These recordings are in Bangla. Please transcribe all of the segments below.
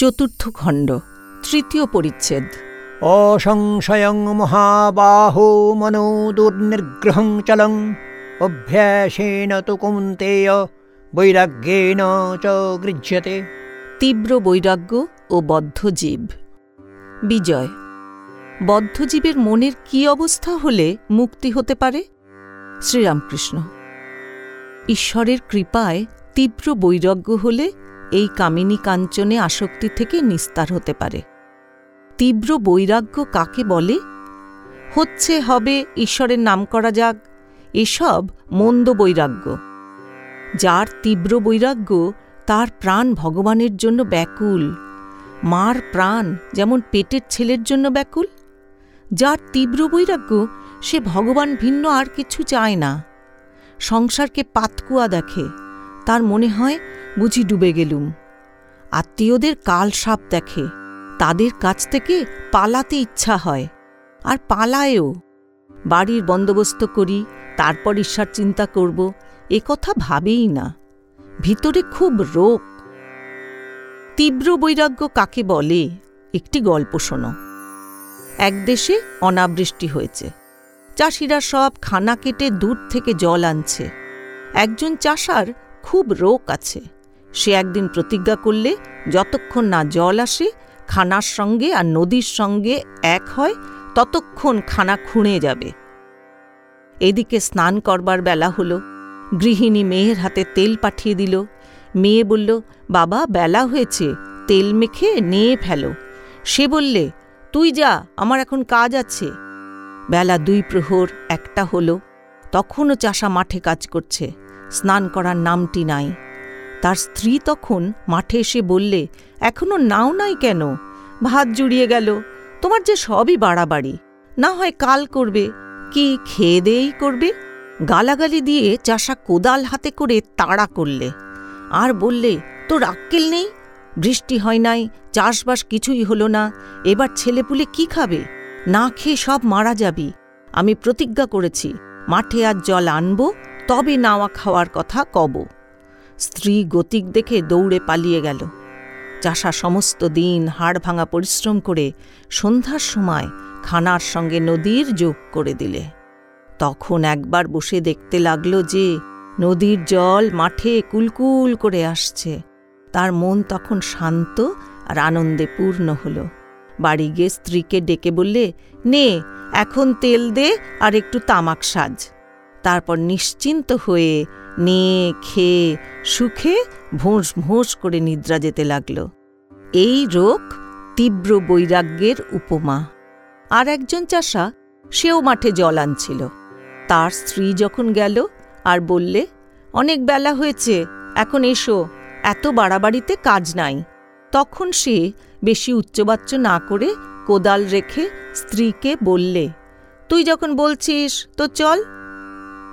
চতুর্থ খণ্ড তৃতীয় পরিচ্ছেদ। অসংশয়ং মহাবাহো মনো দুর্নিগ্রহং চলং অভ্যাসেন তু কৌন্তেয় বৈরাগ্যেন চ গৃহ্যতে। তীব্র বৈরাগ্য ও বদ্ধজীব। বিজয়। বদ্ধজীবের মনের কি অবস্থা হলে মুক্তি হতে পারে? শ্রীরামকৃষ্ণ। ঈশ্বরের কৃপায় তীব্র বৈরাগ্য হলে এই কামিনী কাঞ্চনে আসক্তি থেকে নিস্তার হতে পারে। তীব্র বৈরাগ্য কাকে বলে? হচ্ছে, হবে, ঈশ্বরের নাম করা যাক, এসব মন্দ বৈরাগ্য। যার তীব্র বৈরাগ্য, তার প্রাণ ভগবানের জন্য ব্যাকুল। মার প্রাণ, যেমন পেটের ছেলের জন্য ব্যাকুল। যার তীব্র বৈরাগ্য, সে ভগবান ভিন্ন আর কিছু চায় না। সংসারকে পাতকুয়া দেখে। তার মনে হয় বুঝি ডুবে গেলুম। আত্মীয়দের কাল সাপ দেখে, তাদের কাছ থেকে পালাতে ইচ্ছা হয়, আর পালায়ও। বাড়ির বন্দোবস্ত করি, তারপর ঈশ্বর চিন্তা করব, এ কথা ভাবেই না। ভিতরে খুব রোগ। তীব্র বৈরাগ্য কাকে বলে, একটি গল্প শোনো। এক দেশে অনাবৃষ্টি হয়েছে। চাষিরা সব খানা কেটে দূর থেকে জল আনছে। একজন চাষার খুব রোগ আছে। সে একদিন প্রতিজ্ঞা করলে, যতক্ষণ না জল আসে, খানার সঙ্গে আর নদীর সঙ্গে এক হয়, ততক্ষণ খানা খুঁড়ে যাবে। এদিকে স্নান করবার বেলা হলো। গৃহিণী মেয়ের হাতে তেল পাঠিয়ে দিল। মেয়ে বলল, বাবা, বেলা হয়েছে, তেল মেখে নিয়ে ফেলো। সে বললে, তুই যা, আমার এখন কাজ আছে। বেলা দুই প্রহর একটা হলো। তখনও চাষা মাঠে কাজ করছে। স্নান করার নামটি নাই। তার স্ত্রী তখন মাঠে এসে বললে, এখনও নাও নাই কেন? ভাত জুড়িয়ে গেল। তোমার যে সবই বাড়াবাড়ি। না হয় কাল করবে। কি খেয়ে দেয়েই করবে? গালাগালি দিয়ে চাষা কোদাল হাতে করে তাড়া করলে। আর বললে, তোর আক্কেল নেই? বৃষ্টি হয় নাই, চাষবাস কিছুই হলো না। এবার ছেলেপুলে কি খাবে? না খেয়ে সব মারা যাবি। আমি প্রতিজ্ঞা করেছি, মাঠে আজ জল আনব তবে নাওয়া খাওয়ার কথা কব। স্ত্রী গতিক দেখে দৌড়ে পালিয়ে গেল। চাষা সমস্ত দিন হাড় ভাঙা পরিশ্রম করে সন্ধ্যার সময় খানার সঙ্গে নদীর যোগ করে দিলে। তখন একবার বসে দেখতে লাগল যে নদীর জল মাঠে কুলকুল করে আসছে। তার মন তখন শান্ত আর আনন্দে পূর্ণ হল। বাড়ি গিয়ে স্ত্রীকে ডেকে বললে, নে, এখন তেল দে আর একটু তামাক সাজ। তারপর নিশ্চিন্ত হয়ে নিয়ে খেয়ে সুখে ভোঁস ভোঁস করে নিদ্রা যেতে লাগল। এই রোগ তীব্র বৈরাগ্যের উপমা। আর একজন চাষা সেও মাঠে জল আনছিল। তার স্ত্রী যখন গেল আর বললে, অনেক বেলা হয়েছে, এখন এসো, এত বাড়াবাড়িতে কাজ নাই। তখন সে বেশি উচ্চবাচ্য না করে কোদাল রেখে স্ত্রীকে বললে, তুই যখন বলছিস, তো চল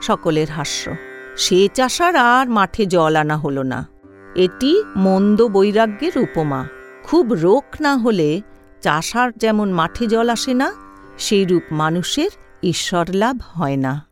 সকলের হাস্য। সে চাষার আর মাঠে জল আনা হল না। এটি মন্দ বৈরাগ্যের উপমা। খুব রোগ না হলে চাষার যেমন মাঠে জল আসে না, সেইরূপ মানুষের ঈশ্বর লাভ হয় না।